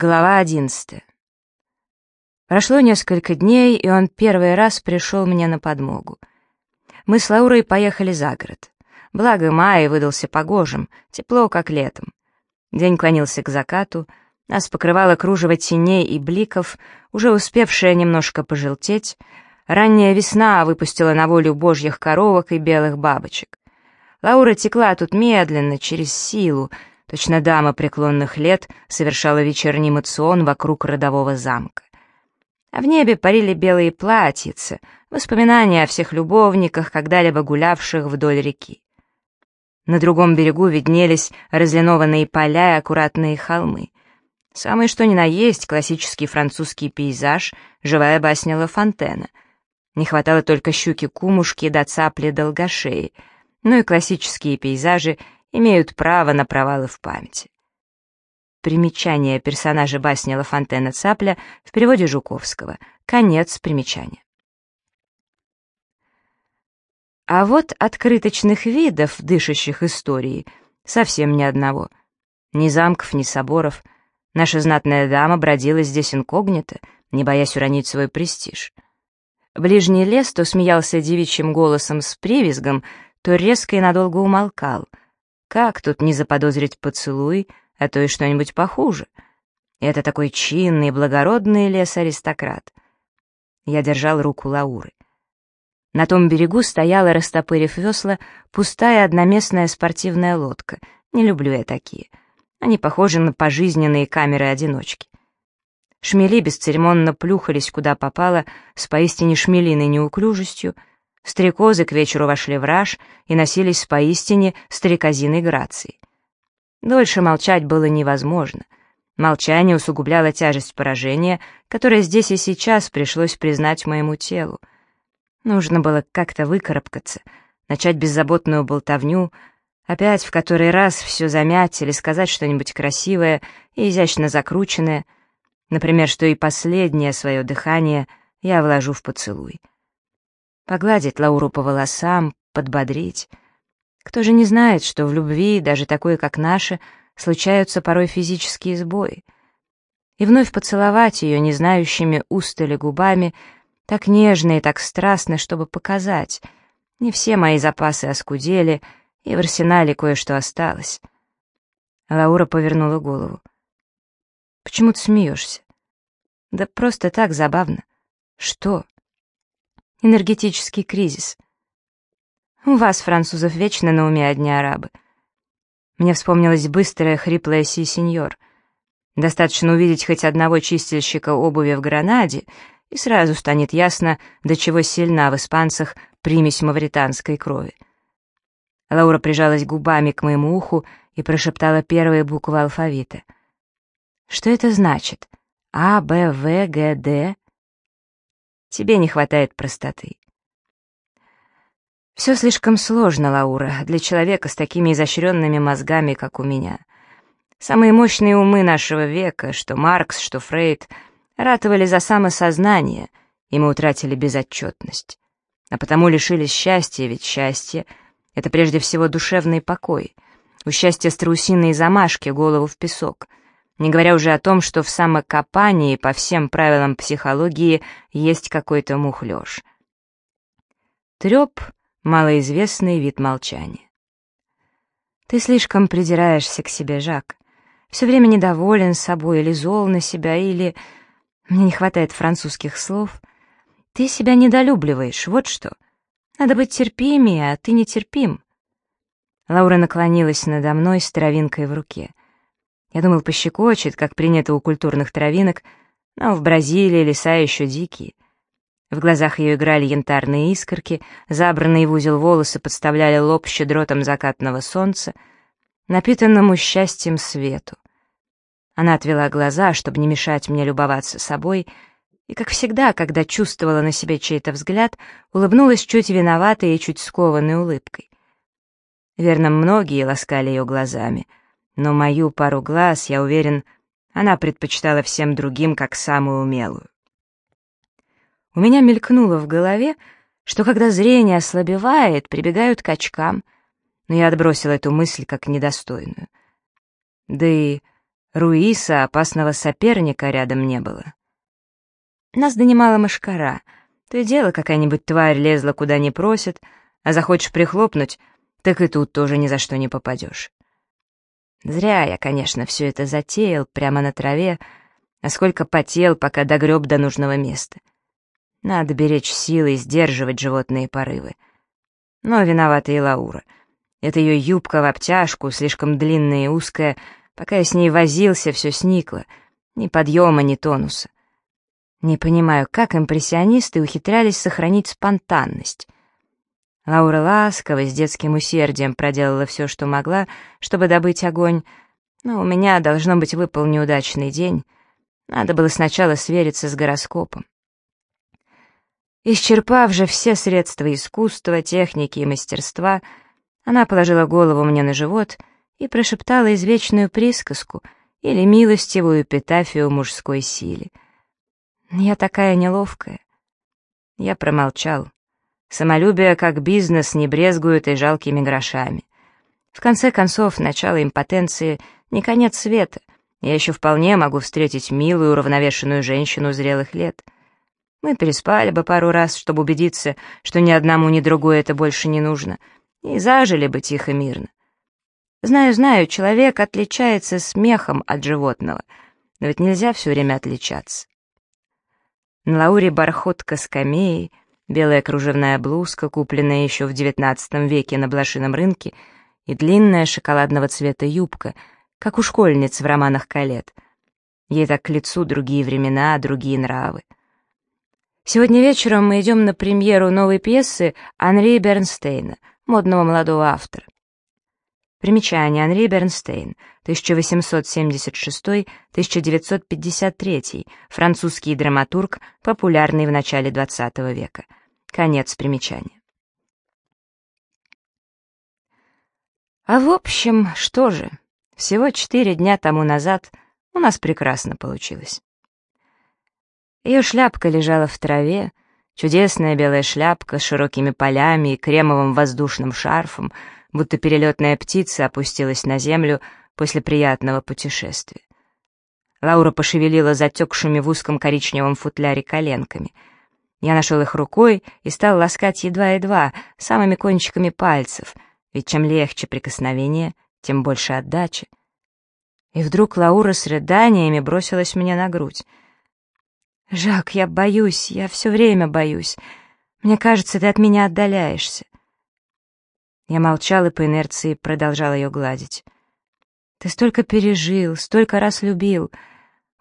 Глава одиннадцатая. Прошло несколько дней, и он первый раз пришел мне на подмогу. Мы с Лаурой поехали за город. Благо, май выдался погожим, тепло, как летом. День клонился к закату, нас покрывало кружево теней и бликов, уже успевшая немножко пожелтеть. Ранняя весна выпустила на волю божьих коровок и белых бабочек. Лаура текла тут медленно, через силу, Точно дама преклонных лет совершала вечерний мацион вокруг родового замка. А в небе парили белые платьицы, воспоминания о всех любовниках, когда-либо гулявших вдоль реки. На другом берегу виднелись разлинованные поля и аккуратные холмы. Самый что ни на есть классический французский пейзаж, живая басня Ла Фонтена. Не хватало только щуки-кумушки до цапли-долгошеи, ну и классические пейзажи имеют право на провалы в памяти. Примечание персонажа басни Ла Фонтена Цапля в переводе Жуковского. Конец примечания. А вот открыточных видов, дышащих историей, совсем ни одного. Ни замков, ни соборов. Наша знатная дама бродила здесь инкогнито, не боясь уронить свой престиж. Ближний лес то смеялся девичьим голосом с привизгом, то резко и надолго умолкал — как тут не заподозрить поцелуй, а то и что-нибудь похуже? Это такой чинный, благородный лес-аристократ. Я держал руку Лауры. На том берегу стояла, растопырив весла, пустая одноместная спортивная лодка. Не люблю я такие. Они похожи на пожизненные камеры-одиночки. Шмели бесцеремонно плюхались куда попало, с поистине шмелиной неуклюжестью — Стрекозы к вечеру вошли в раж и носились с поистине стрекозиной грацией. Дольше молчать было невозможно. Молчание усугубляло тяжесть поражения, которое здесь и сейчас пришлось признать моему телу. Нужно было как-то выкарабкаться, начать беззаботную болтовню, опять в который раз все замять или сказать что-нибудь красивое и изящно закрученное, например, что и последнее свое дыхание я вложу в поцелуй погладить Лауру по волосам, подбодрить. Кто же не знает, что в любви, даже такой, как наша, случаются порой физические сбои. И вновь поцеловать ее не знающими устали губами, так нежно и так страстно, чтобы показать. Не все мои запасы оскудели, и в арсенале кое-что осталось. Лаура повернула голову. «Почему ты смеешься?» «Да просто так забавно». «Что?» Энергетический кризис. У вас, французов, вечно на уме одни арабы. Мне вспомнилась быстрая, хриплая си-сеньор. Достаточно увидеть хоть одного чистильщика обуви в Гранаде, и сразу станет ясно, до чего сильна в испанцах примесь мавританской крови. Лаура прижалась губами к моему уху и прошептала первые буквы алфавита. «Что это значит? А, Б, В, Г, Д?» Тебе не хватает простоты. Все слишком сложно, Лаура, для человека с такими изощренными мозгами, как у меня. Самые мощные умы нашего века, что Маркс, что Фрейд, ратовали за самосознание, и мы утратили безотчетность. А потому лишились счастья, ведь счастье — это прежде всего душевный покой. У счастья страусиные замашки, голову в песок — не говоря уже о том, что в самокопании по всем правилам психологии есть какой-то мухлёж. Трёп — малоизвестный вид молчания. Ты слишком придираешься к себе, Жак. Все время недоволен собой или зол на себя, или... Мне не хватает французских слов. Ты себя недолюбливаешь, вот что. Надо быть терпимее, а ты нетерпим. Лаура наклонилась надо мной с травинкой в руке. Я думал, пощекочет, как принято у культурных травинок, но в Бразилии леса еще дикие. В глазах ее играли янтарные искорки, забранные в узел волосы подставляли лоб щедротом закатного солнца, напитанному счастьем свету. Она отвела глаза, чтобы не мешать мне любоваться собой, и, как всегда, когда чувствовала на себе чей-то взгляд, улыбнулась чуть виноватой и чуть скованной улыбкой. Верно, многие ласкали ее глазами — но мою пару глаз, я уверен, она предпочитала всем другим как самую умелую. У меня мелькнуло в голове, что когда зрение ослабевает, прибегают к очкам, но я отбросил эту мысль как недостойную. Да и Руиса, опасного соперника, рядом не было. Нас донимала мошкара. То и дело, какая-нибудь тварь лезла куда не просит, а захочешь прихлопнуть, так и тут тоже ни за что не попадешь. Зря я, конечно, все это затеял прямо на траве, а сколько потел, пока догреб до нужного места. Надо беречь силы и сдерживать животные порывы. Но виновата и Лаура. Это ее юбка в обтяжку, слишком длинная и узкая, пока я с ней возился, все сникло. Ни подъема, ни тонуса. Не понимаю, как импрессионисты ухитрялись сохранить спонтанность. Лаура ласково, с детским усердием проделала все, что могла, чтобы добыть огонь, но у меня, должно быть, выпал неудачный день. Надо было сначала свериться с гороскопом. Исчерпав же все средства искусства, техники и мастерства, она положила голову мне на живот и прошептала извечную присказку или милостивую эпитафию мужской силе — я такая неловкая. Я промолчал. Самолюбие как бизнес не брезгует и жалкими грошами. В конце концов, начало импотенции — не конец света. Я еще вполне могу встретить милую, уравновешенную женщину зрелых лет. Мы переспали бы пару раз, чтобы убедиться, что ни одному, ни другой это больше не нужно, и зажили бы тихо мирно. Знаю, знаю, человек отличается смехом от животного, но ведь нельзя все время отличаться. На Лауре бархотка с камеей, белая кружевная блузка, купленная еще в XIX веке на блошином рынке, и длинная шоколадного цвета юбка, как у школьниц в романах Калет. Ей так к лицу другие времена, другие нравы. Сегодня вечером мы идем на премьеру новой пьесы Анри Бернстейна, модного молодого автора. Примечание. Анри Бернстейн, 1876-1953, французский драматург, популярный в начале XX века. Конец примечания. А в общем, что же, всего четыре дня тому назад у нас прекрасно получилось. Ее шляпка лежала в траве, чудесная белая шляпка с широкими полями и кремовым воздушным шарфом — будто перелетная птица опустилась на землю после приятного путешествия. Лаура пошевелила затекшими в узком коричневом футляре коленками. Я нашел их рукой и стал ласкать едва-едва, самыми кончиками пальцев, ведь чем легче прикосновение, тем больше отдачи. И вдруг Лаура с рыданиями бросилась мне на грудь. «Жак, я боюсь, я все время боюсь. Мне кажется, ты от меня отдаляешься. Я молчал и по инерции продолжал ее гладить. «Ты столько пережил, столько раз любил,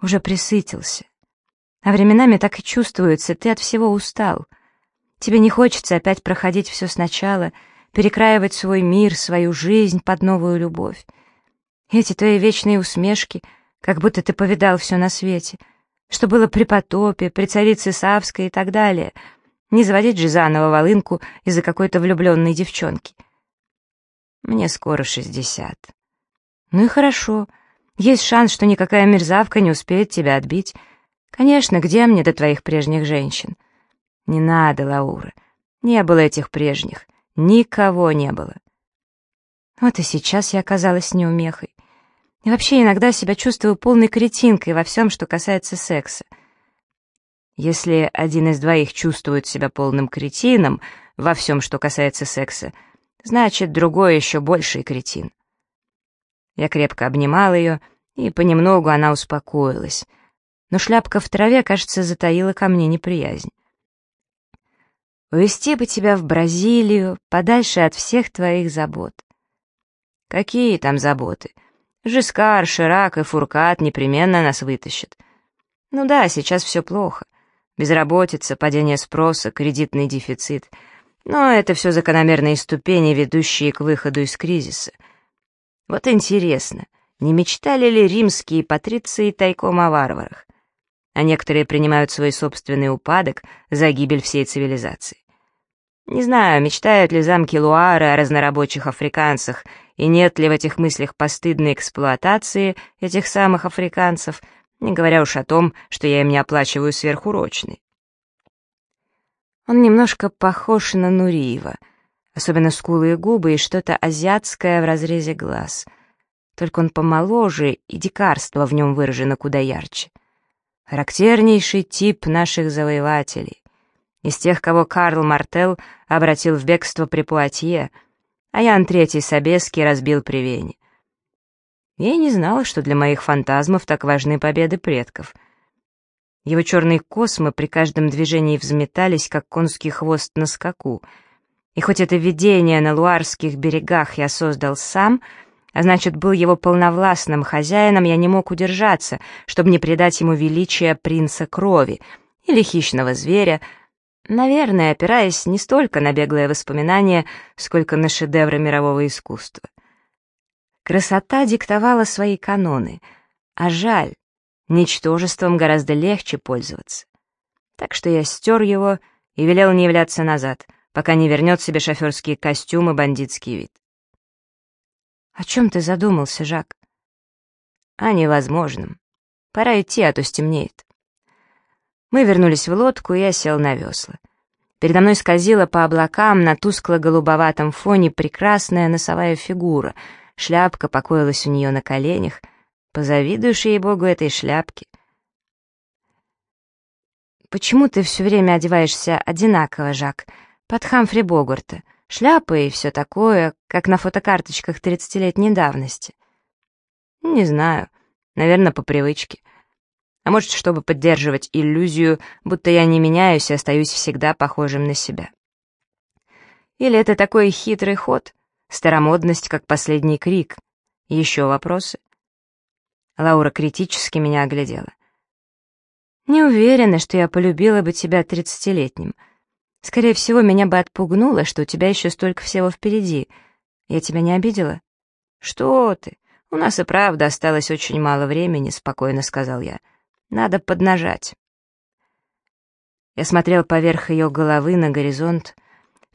уже присытился. А временами так и чувствуется, ты от всего устал. Тебе не хочется опять проходить все сначала, перекраивать свой мир, свою жизнь под новую любовь. Эти твои вечные усмешки, как будто ты повидал все на свете, что было при потопе, при царице Савской и так далее. Не заводить же заново волынку из-за какой-то влюбленной девчонки». Мне скоро шестьдесят. Ну и хорошо. Есть шанс, что никакая мерзавка не успеет тебя отбить. Конечно, где мне до твоих прежних женщин? Не надо, Лаура. Не было этих прежних. Никого не было. Вот и сейчас я оказалась неумехой. И вообще иногда себя чувствую полной кретинкой во всем, что касается секса. Если один из двоих чувствует себя полным кретином во всем, что касается секса, значит, другой еще больший кретин. Я крепко обнимал ее, и понемногу она успокоилась. Но шляпка в траве, кажется, затаила ко мне неприязнь. «Увезти бы тебя в Бразилию, подальше от всех твоих забот». «Какие там заботы? Жискар, Ширак и Фуркат непременно нас вытащат. Ну да, сейчас все плохо. Безработица, падение спроса, кредитный дефицит — но это все закономерные ступени, ведущие к выходу из кризиса. Вот интересно, не мечтали ли римские патриции тайком о варварах? А некоторые принимают свой собственный упадок за гибель всей цивилизации. Не знаю, мечтают ли замки Луары о разнорабочих африканцах, и нет ли в этих мыслях постыдной эксплуатации этих самых африканцев, не говоря уж о том, что я им не оплачиваю сверхурочный. Он немножко похож на Нуриева, особенно скулы и губы и что-то азиатское в разрезе глаз. только он помоложе, и дикарство в нем выражено куда ярче. Характернейший тип наших завоевателей. Из тех, кого Карл Мартел обратил в бегство при Пуатье, а Ян Третий Собеский разбил при Вене. Я и не знала, что для моих фантазмов так важны победы предков. Его черные космы при каждом движении взметались, как конский хвост на скаку. И хоть это видение на луарских берегах я создал сам, а значит, был его полновластным хозяином, я не мог удержаться, чтобы не придать ему величия принца крови или хищного зверя, наверное, опираясь не столько на беглое воспоминание, сколько на шедевры мирового искусства. Красота диктовала свои каноны, а жаль, ничтожеством гораздо легче пользоваться. Так что я стер его и велел не являться назад, пока не вернет себе шоферский костюм и бандитский вид. «О чем ты задумался, Жак?» «О невозможном. Пора идти, а то стемнеет». Мы вернулись в лодку, и я сел на весла. Передо мной скользила по облакам на тускло-голубоватом фоне прекрасная носовая фигура — Шляпка покоилась у нее на коленях. Позавидуешь ей-богу этой шляпке. «Почему ты все время одеваешься одинаково, Жак? Под Хамфри Богарта. Шляпа и все такое, как на фотокарточках тридцатилетней давности». «Не знаю. Наверное, по привычке. А может, чтобы поддерживать иллюзию, будто я не меняюсь и остаюсь всегда похожим на себя. Или это такой хитрый ход, Старомодность, как последний крик. Еще вопросы?» Лаура критически меня оглядела. «Не уверена, что я полюбила бы тебя тридцатилетним. Скорее всего, меня бы отпугнуло, что у тебя еще столько всего впереди. Я тебя не обидела?» «Что ты? У нас и правда осталось очень мало времени», — спокойно сказал я. «Надо поднажать». Я смотрел поверх ее головы на горизонт, —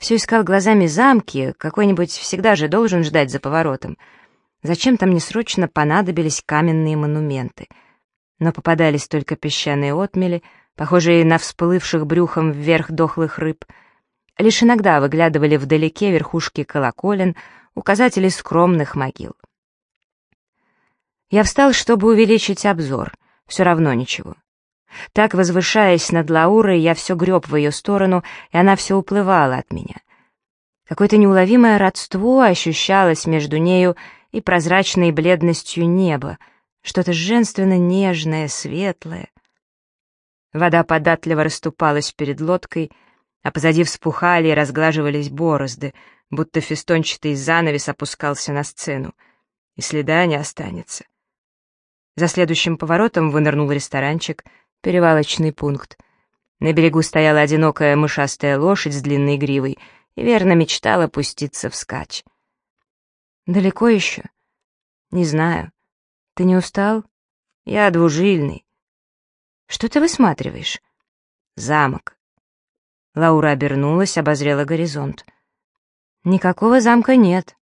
все искал глазами замки, какой-нибудь всегда же должен ждать за поворотом. Зачем-то мне срочно понадобились каменные монументы. Но попадались только песчаные отмели, похожие на всплывших брюхом вверх дохлых рыб. Лишь иногда выглядывали вдалеке верхушки колоколен, указатели скромных могил. Я встал, чтобы увеличить обзор. Все равно ничего. Так, возвышаясь над Лаурой, я все греб в ее сторону, и она все уплывала от меня. Какое-то неуловимое родство ощущалось между нею и прозрачной бледностью неба, что-то женственно нежное, светлое. Вода податливо расступалась перед лодкой, а позади вспухали и разглаживались борозды, будто фестончатый занавес опускался на сцену, и следа не останется. За следующим поворотом вынырнул ресторанчик — перевалочный пункт. На берегу стояла одинокая мышастая лошадь с длинной гривой и верно мечтала пуститься вскачь. «Далеко еще?» «Не знаю. Ты не устал?» «Я двужильный». «Что ты высматриваешь?» «Замок». Лаура обернулась, обозрела горизонт. «Никакого замка нет».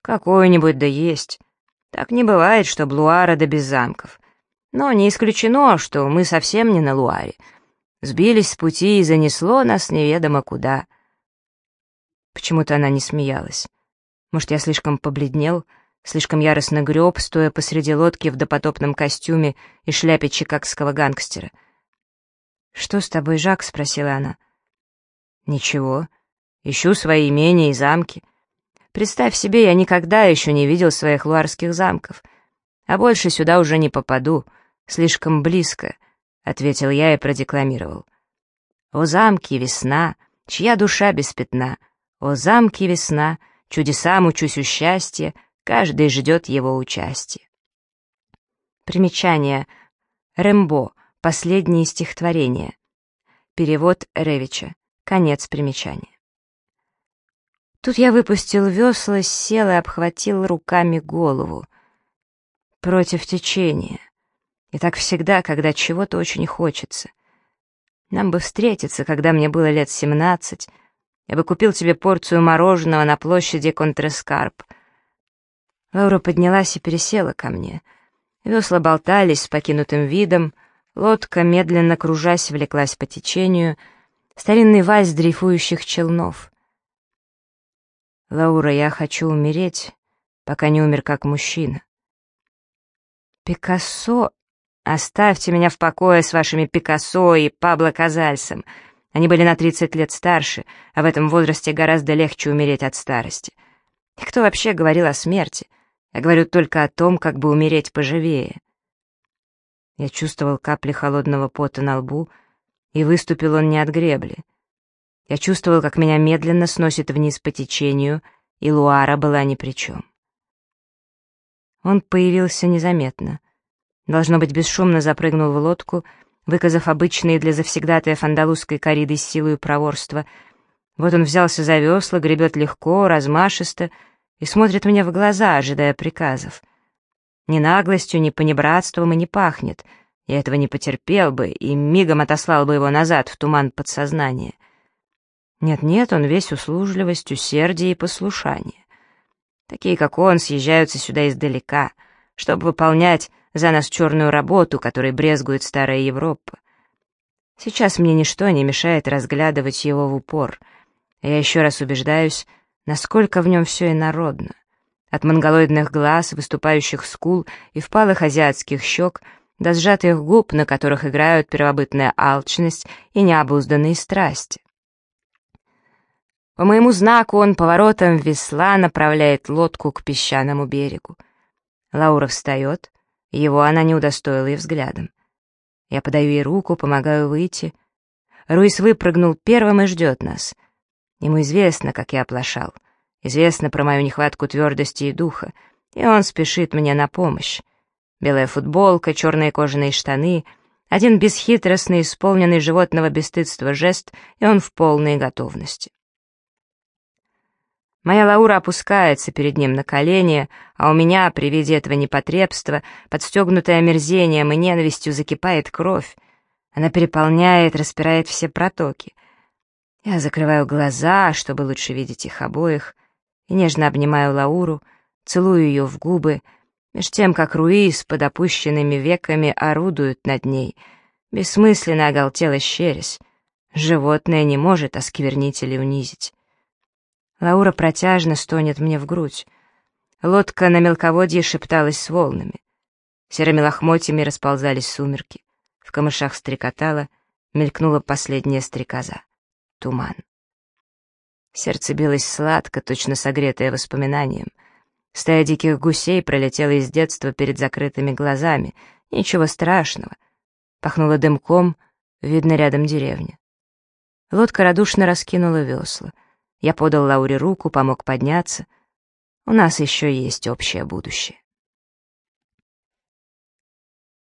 «Какой-нибудь да есть. Так не бывает, что Блуара да без замков. Но не исключено, что мы совсем не на Луаре. Сбились с пути и занесло нас неведомо куда. Почему-то она не смеялась. Может, я слишком побледнел, слишком яростно греб, стоя посреди лодки в допотопном костюме и шляпе чикагского гангстера. «Что с тобой, Жак?» — спросила она. «Ничего. Ищу свои имения и замки. Представь себе, я никогда еще не видел своих луарских замков, а больше сюда уже не попаду слишком близко», — ответил я и продекламировал. «О замки весна, чья душа без пятна, о замки весна, чудесам учусь у счастья, каждый ждет его участия». Примечание. Рэмбо. Последнее стихотворение. Перевод Ревича. Конец примечания. Тут я выпустил весла, сел и обхватил руками голову. Против течения. И так всегда, когда чего-то очень хочется. Нам бы встретиться, когда мне было лет семнадцать. Я бы купил тебе порцию мороженого на площади Контрескарп. Лаура поднялась и пересела ко мне. Весла болтались с покинутым видом, лодка, медленно кружась, влеклась по течению, старинный вальс дрейфующих челнов. «Лаура, я хочу умереть, пока не умер как мужчина. Пикассо... Оставьте меня в покое с вашими Пикассо и Пабло Казальсом. Они были на 30 лет старше, а в этом возрасте гораздо легче умереть от старости. И кто вообще говорил о смерти? Я говорю только о том, как бы умереть поживее. Я чувствовал капли холодного пота на лбу, и выступил он не от гребли. Я чувствовал, как меня медленно сносит вниз по течению, и Луара была ни при чем. Он появился незаметно. Должно быть, бесшумно запрыгнул в лодку, выказав обычные для завсегдатая фандалузской кориды силу и проворство. Вот он взялся за весла, гребет легко, размашисто и смотрит мне в глаза, ожидая приказов — ни наглостью, ни понебратством и не пахнет. Я этого не потерпел бы и мигом отослал бы его назад в туман подсознания. Нет-нет, он весь услужливость, усердие и послушание. Такие, как он, съезжаются сюда издалека, чтобы выполнять за нас черную работу, которой брезгует старая Европа. Сейчас мне ничто не мешает разглядывать его в упор. Я еще раз убеждаюсь, насколько в нем все инородно. От монголоидных глаз, выступающих скул и впалых азиатских щек до сжатых губ, на которых играют первобытная алчность и необузданные страсти. По моему знаку он поворотом весла направляет лодку к песчаному берегу. Лаура встает, его она не удостоила и взглядом. Я подаю ей руку, помогаю выйти. Руис выпрыгнул первым и ждет нас. Ему известно, как я оплошал. Известно про мою нехватку твердости и духа, и он спешит мне на помощь. Белая футболка, черные кожаные штаны, один бесхитростный, исполненный животного бесстыдства жест, и он в полной готовности. Моя Лаура опускается перед ним на колени, а у меня при виде этого непотребства, подстегнутая омерзением и ненавистью, закипает кровь. Она переполняет, распирает все протоки. Я закрываю глаза, чтобы лучше видеть их обоих — и нежно обнимаю Лауру, целую ее в губы, меж тем, как Руис под опущенными веками орудует над ней, бессмысленно оголтело щерясь. Животное не может осквернить или унизить. Лаура протяжно стонет мне в грудь. Лодка на мелководье шепталась с волнами. Серыми лохмотьями расползались сумерки. В камышах стрекотала, мелькнула последняя стрекоза. Туман. Сердце билось сладко, точно согретое воспоминанием. Стая диких гусей пролетела из детства перед закрытыми глазами. Ничего страшного. Пахнуло дымком, видно рядом деревня. Лодка радушно раскинула весла. Я подал Лауре руку, помог подняться. У нас еще есть общее будущее.